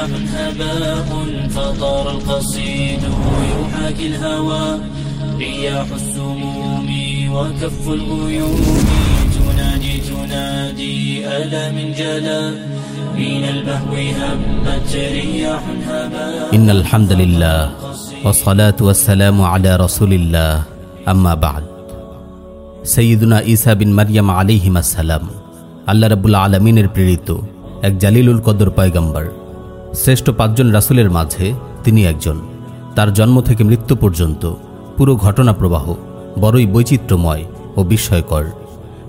رياح هباء فطار القصيد يحاكي الهوى رياح السموم وكف الغيوم تنادي تنادي ألا من جلا من البهو همت رياح هباء إن الحمد لله والصلاة والسلام على رسول الله أما بعد সৈয়দুনা ঈসা বিন মারিয়াম আলিহিম আসসালাম আল্লাহ রাবুল আলমিনের প্রেরিত এক জালিলুল কদর পয়গম্বর শ্রেষ্ঠ পাঁচজন রাসুলের মাঝে তিনি একজন। তার জন্ম থেকে মৃত্যু পর্যন্ত পুরো ঘটনা প্রবাহ বড়ই বৈচিত্র্যময় ও বিস্ময়কর।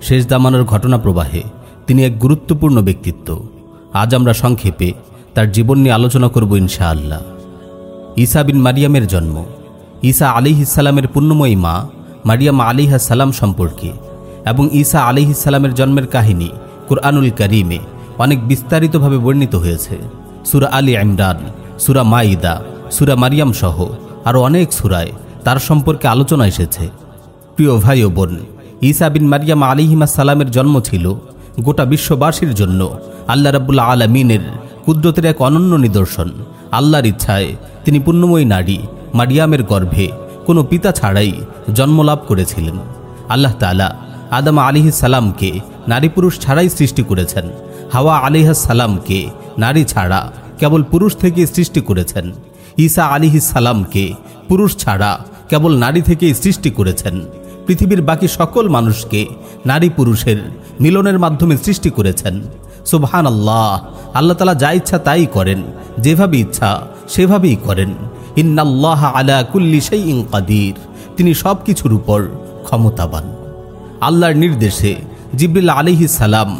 শেষ দামানোর ঘটনা প্রবাহে তিনি এক গুরুত্বপূর্ণ ব্যক্তিত্ব। আজ আমরা সংক্ষেপে তার জীবন নিয়ে আলোচনা করব ইনশাআল্লাহ। ঈসা বিন মারিয়ামের জন্ম। ঈসা আলিহিসাল্লামের পুণ্যময়ী মা মারিয়াম আলিহাসাল্লাম সম্পর্কে এবং ঈসা আলিহিসাল্লামের জন্মের কাহিনী কুরআনুল করিমে অনেক বিস্তারিতভাবে বর্ণিত হয়েছে। সুরা আলী ইমরান, সুরা মাইদা সুরা মারিয়াম সহ আরও অনেক সুরায় তার সম্পর্কে আলোচনা এসেছে। প্রিয় ভাই ও বোন, ঈসা বিন মারিয়াম আলিহিমা সালামের জন্ম ছিল গোটা বিশ্ববাসীর জন্য আল্লাহ রাবুল্লা আলমিনের কুদরতের এক অনন্য নিদর্শন। আল্লাহর ইচ্ছায় তিনি পুণ্যময়ী নারী মারিয়ামের গর্ভে কোনো পিতা ছাড়াই জন্মলাভ করেছিলেন। আল্লাহ তালা আদম আলিহি সালামকে নারী পুরুষ ছাড়াই সৃষ্টি করেছেন। হাওয়া সালামকে নারী ছাড়া কেবল পুরুষ থেকে সৃষ্টি করেছেন। ঈসা সালামকে পুরুষ ছাড়া কেবল নারী থেকেই সৃষ্টি করেছেন। পৃথিবীর বাকি সকল মানুষকে নারী পুরুষের মিলনের মাধ্যমে সৃষ্টি করেছেন। সুবহান আল্লাহ আল্লাহ তালা যা ইচ্ছা তাই করেন, যেভাবে ইচ্ছা সেভাবেই করেন। ইন্নাল্লাহ আলা কুল্লি সেই কাদির, তিনি সব কিছুর উপর ক্ষমতাবান। আল্লাহর নির্দেশে জিব্রিল আলিহি সালাম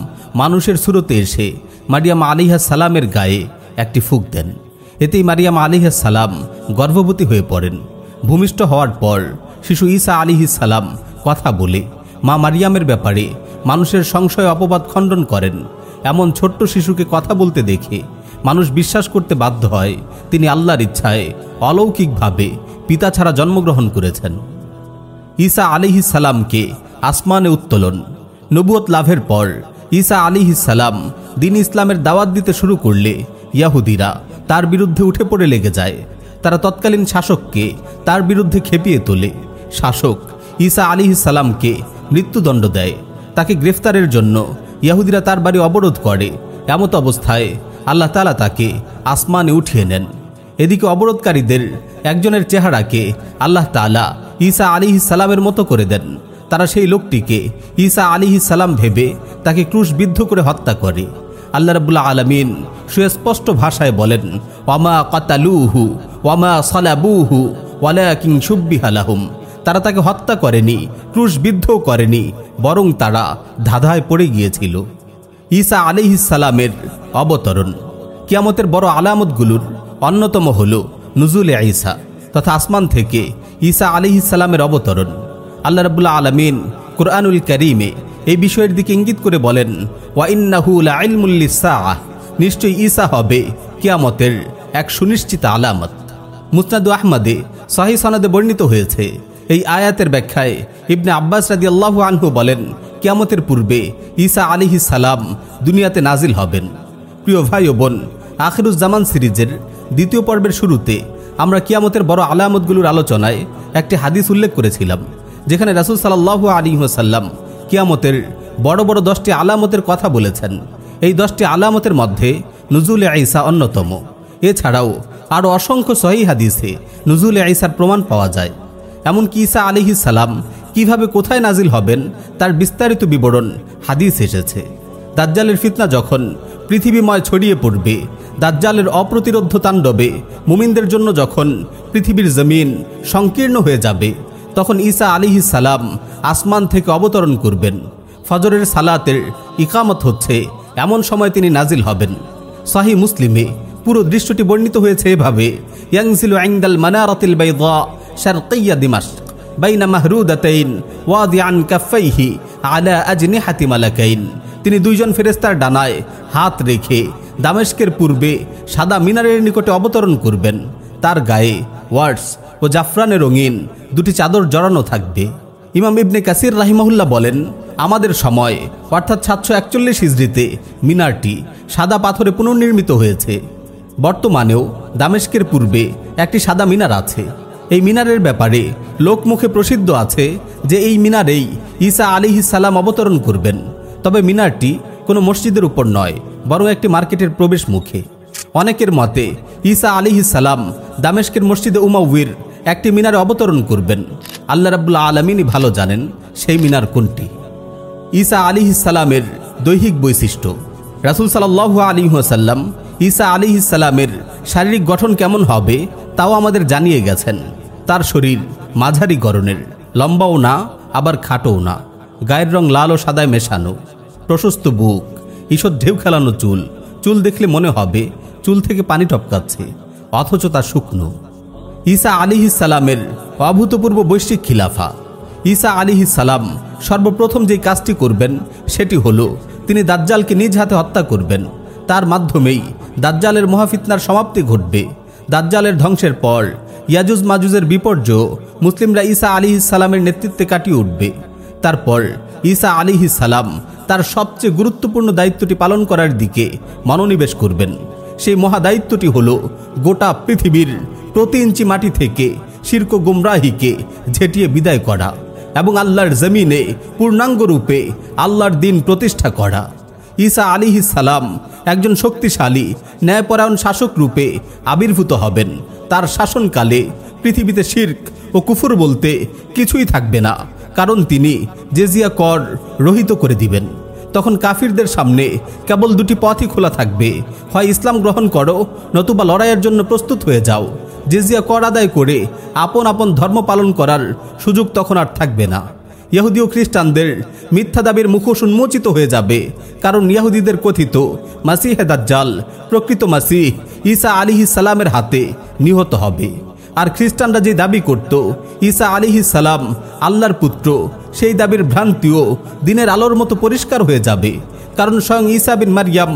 মানুষের সুরতে এসে মারিয়াম আলিহা সালামের গায়ে একটি ফুক দেন। এতেই মারিয়াম আলিহা সালাম গর্ভবতী হয়ে পড়েন। ভূমিষ্ঠ হওয়ার পর শিশু ঈসা আলিহি সালাম কথা বলে, মা মারিয়ামের ব্যাপারে মানুষের সংশয়, অপবাদ খণ্ডন করেন। এমন ছোট্ট শিশুকে কথা বলতে দেখে মানুষ বিশ্বাস করতে বাধ্য হয়, তিনি আল্লাহর ইচ্ছায় অলৌকিকভাবে পিতা ছাড়া জন্মগ্রহণ করেছেন। ঈসা আলিহি সালামকে আসমানে উত্তোলন নবুয়ত লাভের পর ঈসা আলিহি সালাম দিন ইসলামের দাওয়াত দিতে শুরু করলে ইয়াহুদিরা তার বিরুদ্ধে উঠে পড়ে লেগে যায়। তারা তৎকালীন শাসককে তার বিরুদ্ধে খেপিয়ে তোলে। শাসক ঈসা আলিহি সালামকে মৃত্যুদণ্ড দেয়। তাকে গ্রেফতারের জন্য ইয়াহুদিরা তার বাড়ি অবরোধ করে। এমত অবস্থায় আল্লাহ তালা তাকে আসমানে উঠিয়ে নেন। এদিকে অবরোধকারীদের একজনের চেহারাকে আল্লাহ তালা ঈসা আলিহি সালামের মতো করে দেন। তারা সেই লোকটিকে ঈসা আলিহি সালাম ভেবে তাকে ক্রুশবিদ্ধ করে হত্যা করে। আল্লাহ রাবুল্লাহ আলমিন সুস্পষ্ট ভাষায় বলেন, ওয়ামা কাতালুহু, ওয়ামা সালাবুহু ওয়ালাকিং সুব্বিহালাহুম তারা তাকে হত্যা করেনি ক্রুশবিদ্ধও করেনি, বরং তারা ধাঁধায় পড়ে গিয়েছিল। ঈসা আলিহিসালামের অবতরণ কিয়ামতের বড় আলামতগুলোর অন্যতম হল নুজুলে ঈসা তথা আসমান থেকে ঈসা আলিহিসালামের অবতরণ। আল্লাহ রাবুল্লাহ আলমিন কোরআনুল করিমে এই বিষয়ের দিকে ইঙ্গিত করে বলেন ওয়াইন্নাহুল আইলমুল্লিসাহ নিশ্চয়ই ঈসা হবে কিয়ামতের এক সুনিশ্চিত আলামত। মুসনাদু আহমদে সাহি সনদে বর্ণিত হয়েছে, এই আয়াতের ব্যাখ্যায় ইবনে আব্বাস রাদি আল্লাহ আনহু বলেন, কিয়ামতের পূর্বে ঈসা আলিহি সালাম দুনিয়াতে নাজিল হবেন। প্রিয় ভাই ও বোন আখিরুজ্জামান সিরিজের দ্বিতীয় পর্বের শুরুতে আমরা কিয়ামতের বড় আলামতগুলোর আলোচনায় একটি হাদিস উল্লেখ করেছিলাম, যেখানে রাসুল সাল্লাহ আলী সাল্লাম কিয়ামতের বড় বড় দশটি আলামতের কথা বলেছেন। এই দশটি আলামতের মধ্যে নজুল আইসা অন্যতম। এছাড়াও আরও অসংখ্য সহি হাদিসে নজুল আইসার প্রমাণ পাওয়া যায়। এমনকি ঈসা আলিহি সালাম কীভাবে কোথায় নাজিল হবেন তার বিস্তারিত বিবরণ হাদিস এসেছে। দাজ্জালের ফিতনা যখন পৃথিবীময় ছড়িয়ে পড়বে, দাজ্জালের অপ্রতিরোধ তাণ্ডবে মুমিনদের জন্য যখন পৃথিবীর জমিন সংকীর্ণ হয়ে যাবে তখন ঈসা আলিহি সালাম আসমান থেকে অবতরণ করবেন। ফজরের সালাতের ইকামত হচ্ছে এমন সময় তিনি নাজিল হবেন। সাহি মুসলিমে পুরো দৃশ্যটি বর্ণিত হয়েছে এভাবে ইয়াংসিলু আইন্দাল মানারাতিল বাইদা শারকিয়া দিমাশক, বাইনা মাহরুদাতাইন ওয়াদিআন কাফাইহি আলা আজনিহাতি মালাকাইন। তিনি দুইজন ফেরেস্তার ডানায় হাত রেখে দামেস্কের পূর্বে সাদা মিনারের নিকটে অবতরণ করবেন। তার গায়ে ওয়ার্ডস ও জাফরানে রঙিন দুটি চাদর জড়ানো থাকবে। ইমাম ইবনে কাসির রাহিমাহুল্লাহ বলেন, আমাদের সময়, অর্থাৎ সাতশো একচল্লিশ হিজড়িতে, মিনারটি সাদা পাথরে পুনর্নির্মিত হয়েছে। বর্তমানেও দামেস্কের পূর্বে একটি সাদা মিনার আছে। এই মিনারের ব্যাপারে লোকমুখে প্রসিদ্ধ আছে যে এই মিনারেই ঈসা আলী সালাম অবতরণ করবেন। তবে মিনারটি কোনো মসজিদের উপর নয়, বরং একটি মার্কেটের প্রবেশ মুখে অনেকের মতে, ঈসা আলী সালাম দামেস্কের মসজিদে উমাউির একটি মিনারে অবতরণ করবেন। আল্লাহ রাবুল্লা আলমিনই ভালো জানেন সেই মিনার কোনটি। ঈসা আলী সালামের দৈহিক বৈশিষ্ট্য। রাসুল সাল্লাহ আলী সাল্লাম ঈসা আলী সালামের শারীরিক গঠন কেমন হবে তাও আমাদের জানিয়ে গেছেন। তার শরীর মাঝারি গরনের লম্বাও না, আবার খাটোও না। গায়ের রং লাল ও সাদায় মেশানো, প্রশস্ত বুক ঈশ্বর ঢেউ খেলানো চুল চুল দেখলে মনে হবে চুল থেকে পানি টপকাচ্ছে, অথচ তা শুকনো। ঈসা আলী অভূতপূর্ব বৈশ্বিক খিলাফা। ঈসা আলী সর্বপ্রথম যে কাজটি করবেন, সেটি হল তিনি দাজ্জালকে নিজ হাতে হত্যা করবেন। তার মাধ্যমেই দাজ্জালের মহাফিতনার সমাপ্তি ঘটবে। দাজ্জালের ধ্বংসের পর ইয়াজুজ মাজুজের বিপর্যয় মুসলিমরা ঈসা আলী নেতৃত্বে কাটিয়ে উঠবে। তারপর ঈসা আলী তার সবচেয়ে গুরুত্বপূর্ণ দায়িত্বটি পালন করার দিকে মনোনিবেশ করবেন। সেই মহাদায়িত্বটি হল গোটা পৃথিবীর প্রতি ইঞ্চি মাটি থেকে শির্ক গুমরাহিকে ঝেঁটিয়ে বিদায় করা এবং আল্লাহর জমিনে পূর্ণাঙ্গ রূপে আল্লাহর দিন প্রতিষ্ঠা করা। ঈসা আলী সালাম একজন শক্তিশালী, ন্যায়পরায়ণ শাসক রূপে আবির্ভূত হবেন। তার শাসনকালে পৃথিবীতে শির্ক ও কুফুর বলতে কিছুই থাকবে না, কারণ তিনি জেজিয়া কর রহিত করে দিবেন। তখন কাফিরদের সামনে কেবল দুটি পথই খোলা থাকবে। হয় ইসলাম গ্রহণ করো, নতুবা লড়াইয়ের জন্য প্রস্তুত হয়ে যাও। জেজিয়া কর আদায় করে আপন আপন ধর্ম পালন করার সুযোগ তখন আর থাকবে না। ইহুদি ও খ্রিস্টানদের মিথ্যা দাবির মুখোশ উন্মোচিত হয়ে যাবে, কারণ ইয়াহুদিদের কথিত মাসিহে দাজ্জাল প্রকৃত মাসিহ ঈসা আলিহি সালামের হাতে নিহত হবে। আর খ্রিস্টানরা যে দাবি করত, ঈসা আলিহি সালাম আল্লাহর পুত্র, সেই দাবির ভ্রান্তিও দিনের আলোর মতো পরিষ্কার হয়ে যাবে, কারণ স্বয়ং ঈসা বিন মারিয়াম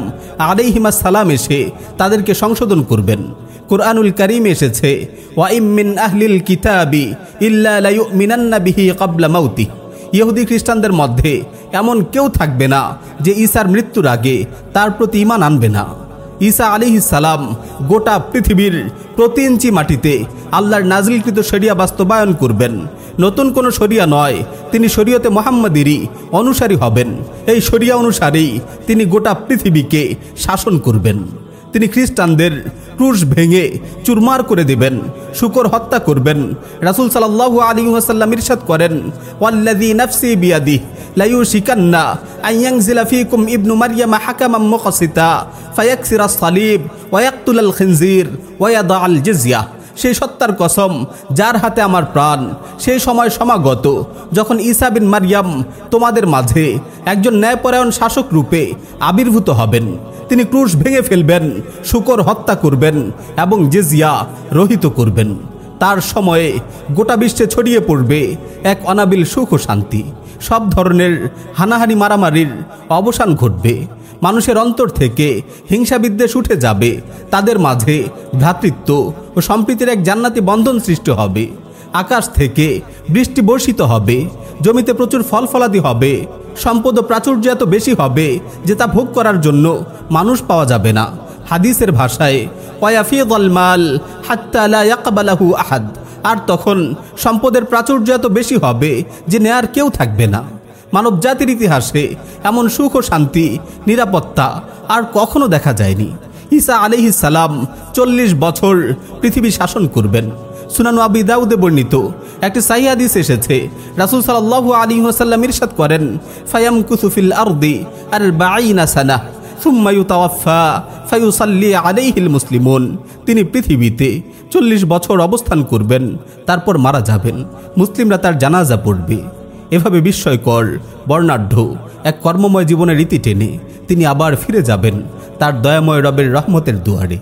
আলাইহিমা সালাম এসে তাদেরকে সংশোধন করবেন। কুরআনুল করিম এসেছে আহলিল ইহুদি খ্রিস্টানদের মধ্যে এমন কেউ থাকবে না যে ঈসার মৃত্যুর আগে তার প্রতি ইমান আনবে না। ঈসা আলী সালাম গোটা পৃথিবীর প্রতি ইঞ্চি মাটিতে আল্লাহর নাজিলকৃত শরিয়া বাস্তবায়ন করবেন। নতুন কোনো শরিয়া নয়, তিনি শরীয়তে মোহাম্মদেরই অনুসারী হবেন। এই শরিয়া অনুসারেই তিনি গোটা পৃথিবীকে শাসন করবেন। তিনি খ্রিস্টানদের ক্রুশ ভেঙে চুরমার করে দিবেন, শুকর হত্যা করবেন। রাসুল সাল্লাল্লাহু আলী ওয়াসাল্লাম ইরশাদ করেন, ওয়াল্লাযী নাফসি বিয়াদি লাইউ শিকান্না আইয়াংজিলা ফীকুম ইবনু মারইয়াম হাকামাম মুকসিতা ফায়াকসিরা সালিব ওয়ায়াকতুল আল খিনজির ওয়ায়াদা আল জিজিয়া সেই সত্তার কসম, যার হাতে আমার প্রাণ, সেই সময় সমাগত, যখন ঈসা বিন মারিয়াম তোমাদের মাঝে একজন ন্যায়পরায়ণ শাসক রূপে আবির্ভূত হবেন। তিনি ক্রুশ ভেঙে ফেলবেন, শুকর হত্যা করবেন এবং জেজিয়া রহিত করবেন। তার সময়ে গোটা বিশ্বে ছড়িয়ে পড়বে এক অনাবিল সুখ ও শান্তি। সব ধরনের হানাহানি মারামারির অবসান ঘটবে। মানুষের অন্তর থেকে হিংসা বিদ্বেষ উঠে যাবে। তাদের মাঝে ভ্রাতৃত্ব ও সম্প্রীতির এক জান্নাতি বন্ধন সৃষ্টি হবে। আকাশ থেকে বৃষ্টি বর্ষিত হবে। জমিতে প্রচুর ফল ফলাদি হবে। সম্পদ ও প্রাচুর্য এত বেশি হবে যে তা ভোগ করার জন্য মানুষ পাওয়া যাবে না। হাদিসের ভাষায় আহাদ। আর তখন, সম্পদের প্রাচুর্য এত বেশি হবে যে নেয়ার কেউ থাকবে না। মানব জাতির ইতিহাসে এমন সুখ ও শান্তি, নিরাপত্তা আর কখনো দেখা যায়নি। ঈসা আলিহি সালাম চল্লিশ বছর পৃথিবী শাসন করবেন। সুনানু আবি দাউদে বর্ণিত। একটি সাইয়াদিস এসেছে। রাসুল সাল্লাল্লাহু আলী ওসাল্লাম ইরশাদ করেন ফায়াম কুসুফিল আরদি আর বাইনা সানা, সুম্মা ইউতাওয়াফা ফায়ুসাল্লি আলাইহিল মুসলিমুন। তিনি পৃথিবীতে চল্লিশ বছর অবস্থান করবেন, তারপর মারা যাবেন। মুসলিমরা তার জানাজা পড়বে। এভাবে বিস্ময়কর, বর্ণাঢ্য এক কর্মময় জীবনের রীতি টেনে তিনি আবার ফিরে যাবেন তার দয়াময় রবের রহমতের দুয়ারে।